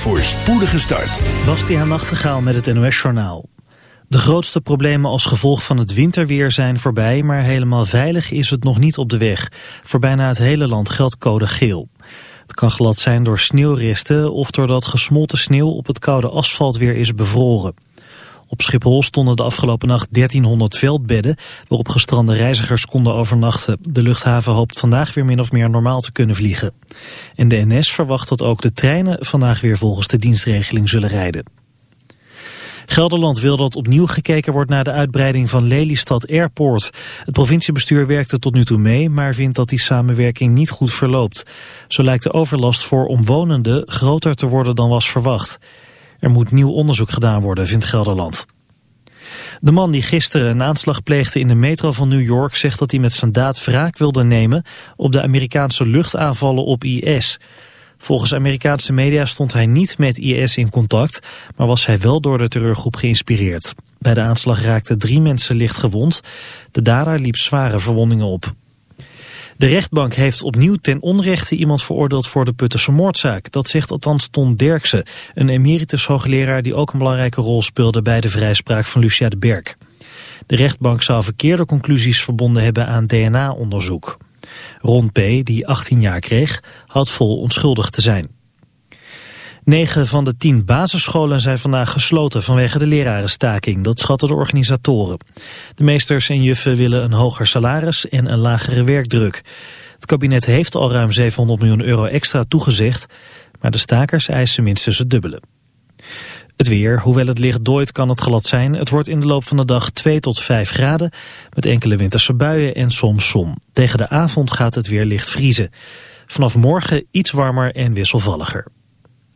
voor spoedige start. Bastiaan Nachtegaal met het NOS-journaal. De grootste problemen als gevolg van het winterweer zijn voorbij... maar helemaal veilig is het nog niet op de weg. Voor bijna het hele land geldt code geel. Het kan glad zijn door sneeuwresten of doordat gesmolten sneeuw op het koude asfalt weer is bevroren. Op Schiphol stonden de afgelopen nacht 1300 veldbedden waarop gestrande reizigers konden overnachten. De luchthaven hoopt vandaag weer min of meer normaal te kunnen vliegen. En de NS verwacht dat ook de treinen vandaag weer volgens de dienstregeling zullen rijden. Gelderland wil dat opnieuw gekeken wordt naar de uitbreiding van Lelystad Airport. Het provinciebestuur werkte tot nu toe mee, maar vindt dat die samenwerking niet goed verloopt. Zo lijkt de overlast voor omwonenden groter te worden dan was verwacht. Er moet nieuw onderzoek gedaan worden, vindt Gelderland. De man die gisteren een aanslag pleegde in de metro van New York... zegt dat hij met zijn daad wraak wilde nemen... op de Amerikaanse luchtaanvallen op IS. Volgens Amerikaanse media stond hij niet met IS in contact... maar was hij wel door de terreurgroep geïnspireerd. Bij de aanslag raakten drie mensen licht gewond. De dader liep zware verwondingen op. De rechtbank heeft opnieuw ten onrechte iemand veroordeeld voor de Puttense moordzaak. Dat zegt althans Ton Derksen, een emeritus hoogleraar die ook een belangrijke rol speelde bij de vrijspraak van Lucia de Berg. De rechtbank zou verkeerde conclusies verbonden hebben aan DNA-onderzoek. Ron P., die 18 jaar kreeg, houdt vol onschuldig te zijn. Negen van de tien basisscholen zijn vandaag gesloten vanwege de lerarenstaking. Dat schatten de organisatoren. De meesters en juffen willen een hoger salaris en een lagere werkdruk. Het kabinet heeft al ruim 700 miljoen euro extra toegezegd, maar de stakers eisen minstens het dubbele. Het weer, hoewel het licht dooit kan het glad zijn. Het wordt in de loop van de dag 2 tot 5 graden, met enkele winterse buien en soms zon. Tegen de avond gaat het weer licht vriezen. Vanaf morgen iets warmer en wisselvalliger.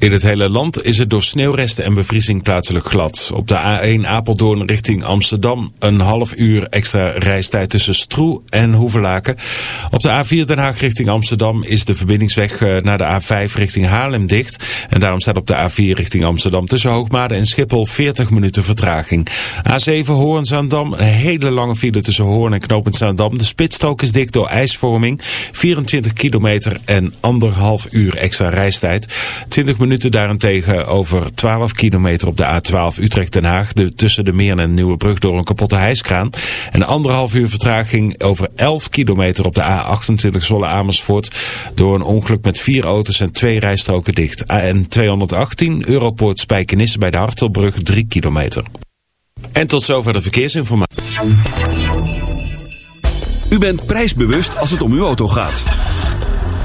In het hele land is het door sneeuwresten en bevriezing plaatselijk glad. Op de A1 Apeldoorn richting Amsterdam een half uur extra reistijd tussen Stroe en Hoevelaken. Op de A4 Den Haag richting Amsterdam is de verbindingsweg eh, naar de A5 richting Haarlem dicht. En daarom staat op de A4 richting Amsterdam tussen Hoogmade en Schiphol 40 minuten vertraging. A7 Hoorn-Zaandam, een hele lange file tussen Hoorn en Knopend Zaandam. De spitsstrook is dik door ijsvorming. 24 kilometer en anderhalf uur extra reistijd. 20 minuten minuten daarentegen over 12 kilometer op de A12 Utrecht-Den Haag. De, tussen de Meer en Nieuwebrug door een kapotte hijskraan. En anderhalf uur vertraging over 11 kilometer op de A28 Zwolle-Amersfoort. Door een ongeluk met vier auto's en twee rijstroken dicht. AN 218 Europoort Spijkenisse bij de Hartelbrug 3 kilometer. En tot zover de verkeersinformatie. U bent prijsbewust als het om uw auto gaat.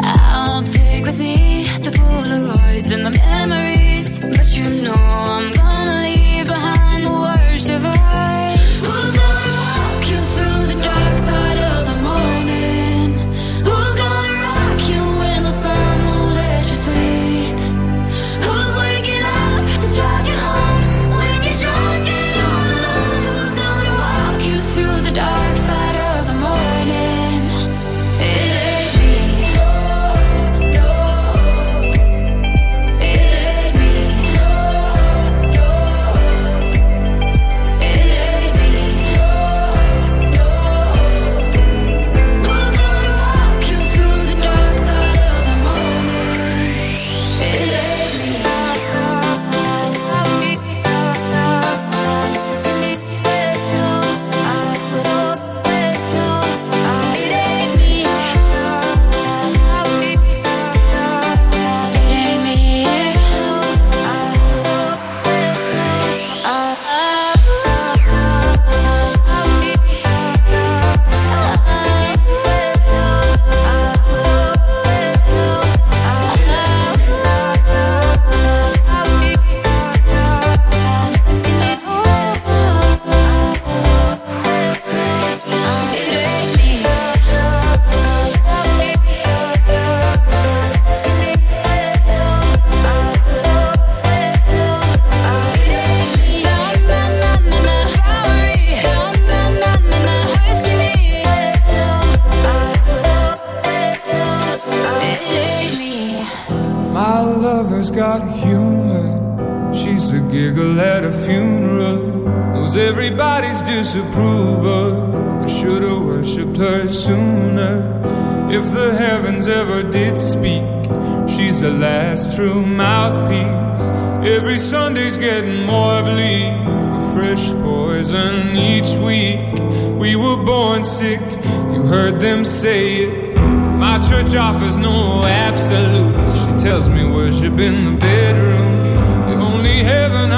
I'll take with me the Polaroids and the memories. But you know I'm funeral knows everybody's disapproval. I should've worshipped her sooner. If the heavens ever did speak, she's the last true mouthpiece. Every Sunday's getting more bleak, a fresh poison each week. We were born sick, you heard them say it. My church offers no absolutes. She tells me worship in the bedroom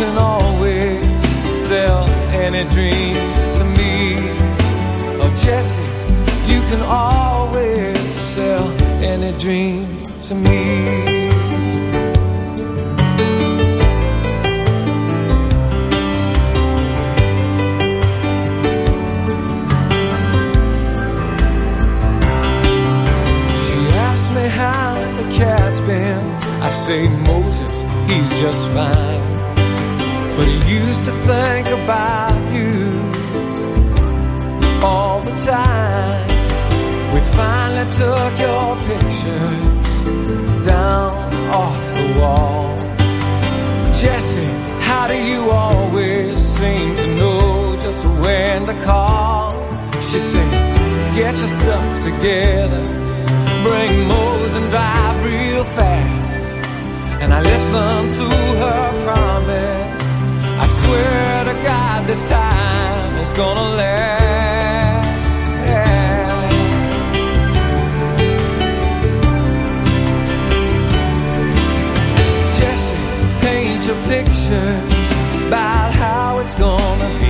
can always sell any dream to me. Oh, Jesse, you can always sell any dream to me. She asked me how the cat's been. I say, Moses, he's just fine. Get your stuff together, bring Mose and drive real fast. And I listen to her promise. I swear to God, this time it's gonna last. Jesse, paint your pictures about how it's gonna be.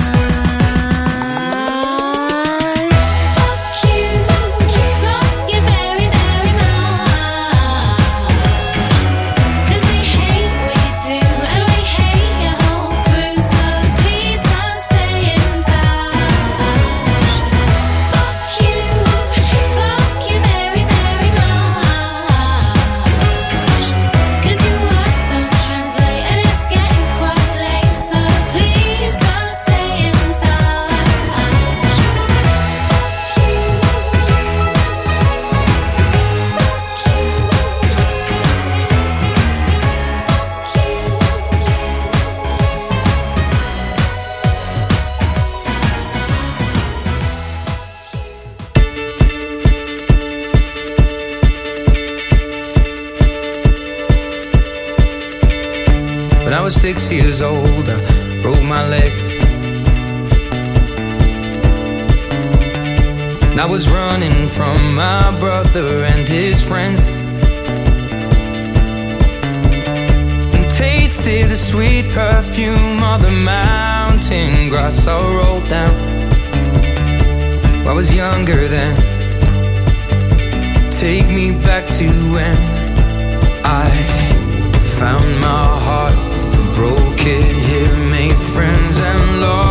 sweet perfume of the mountain grass I rolled down. I was younger then. Take me back to when I found my heart, broke it here, made friends and lost.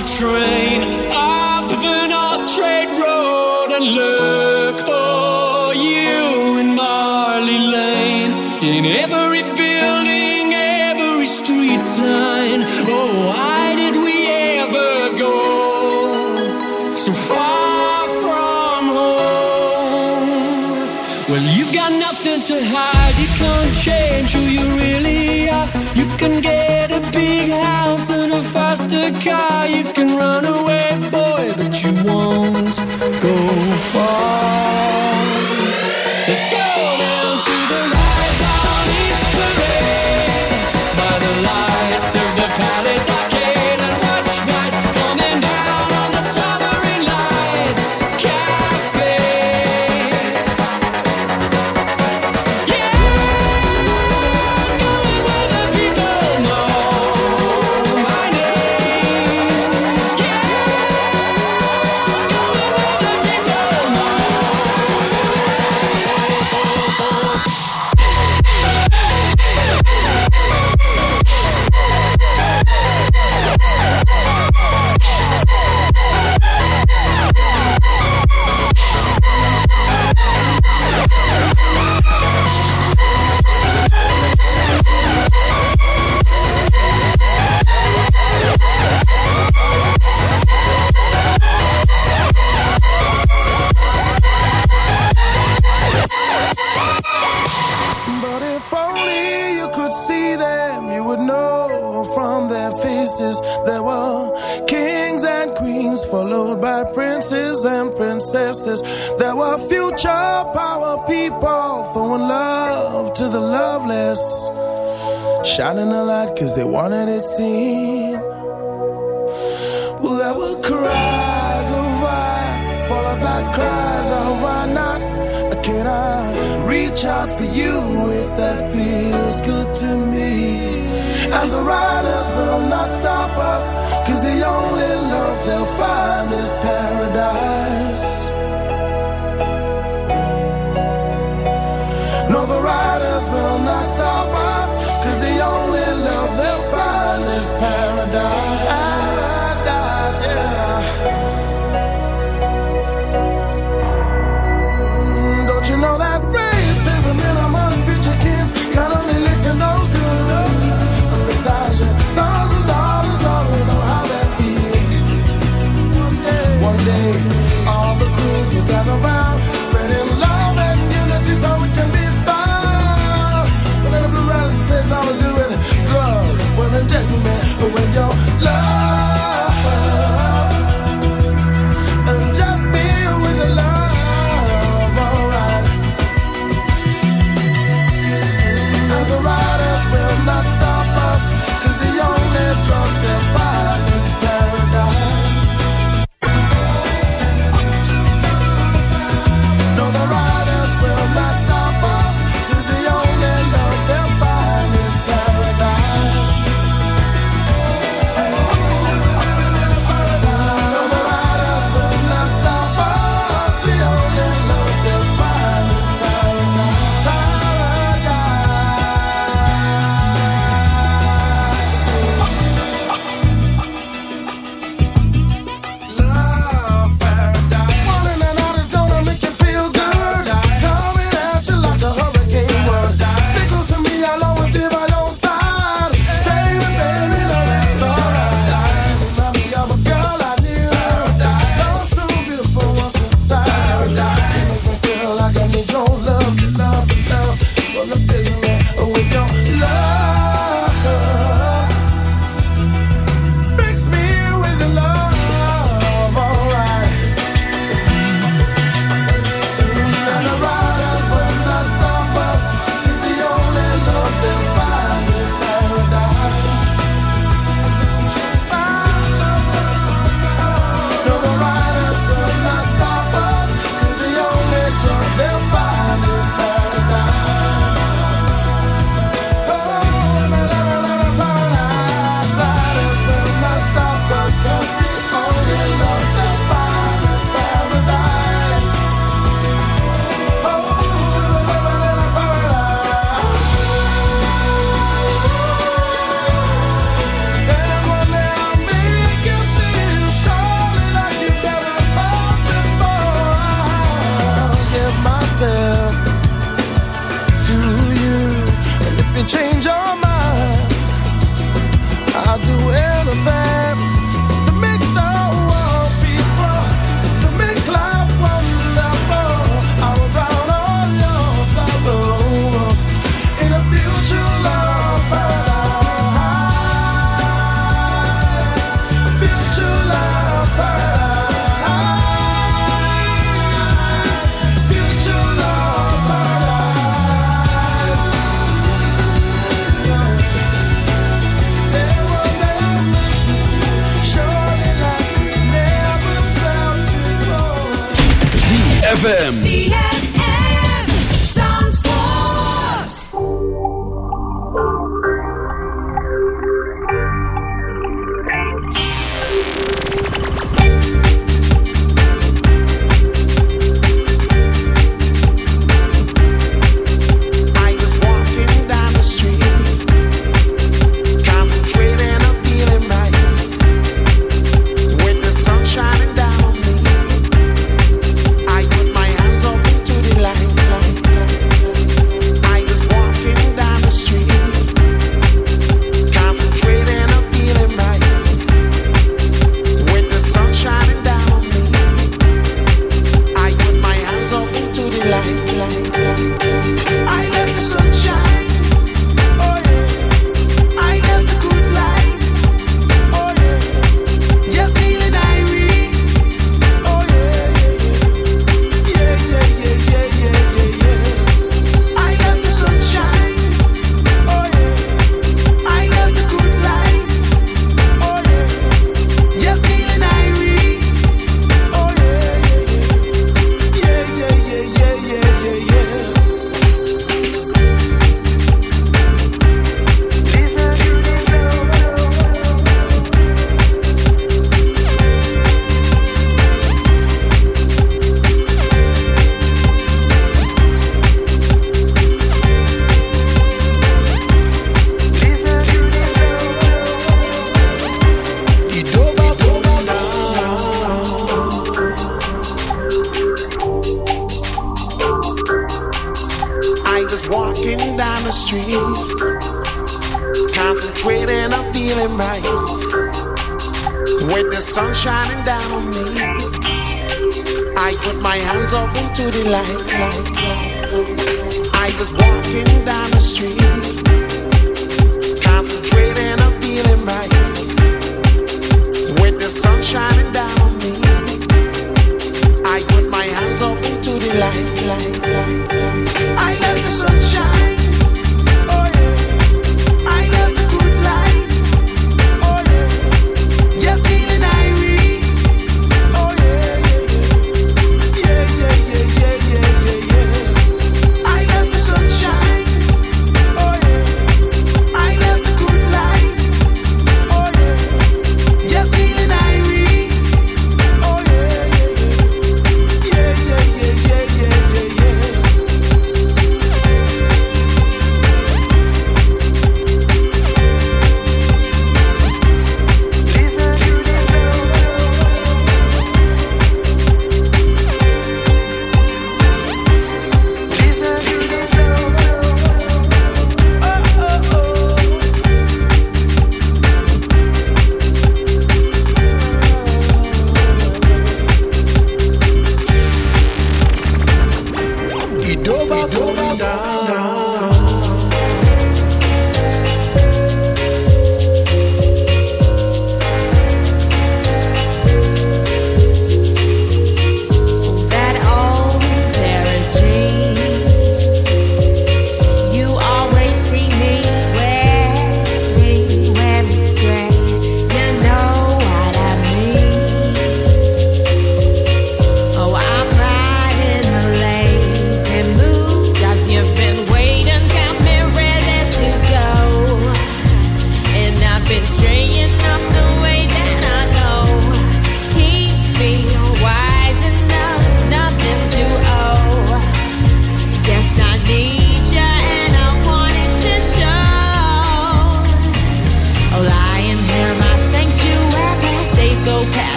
a train.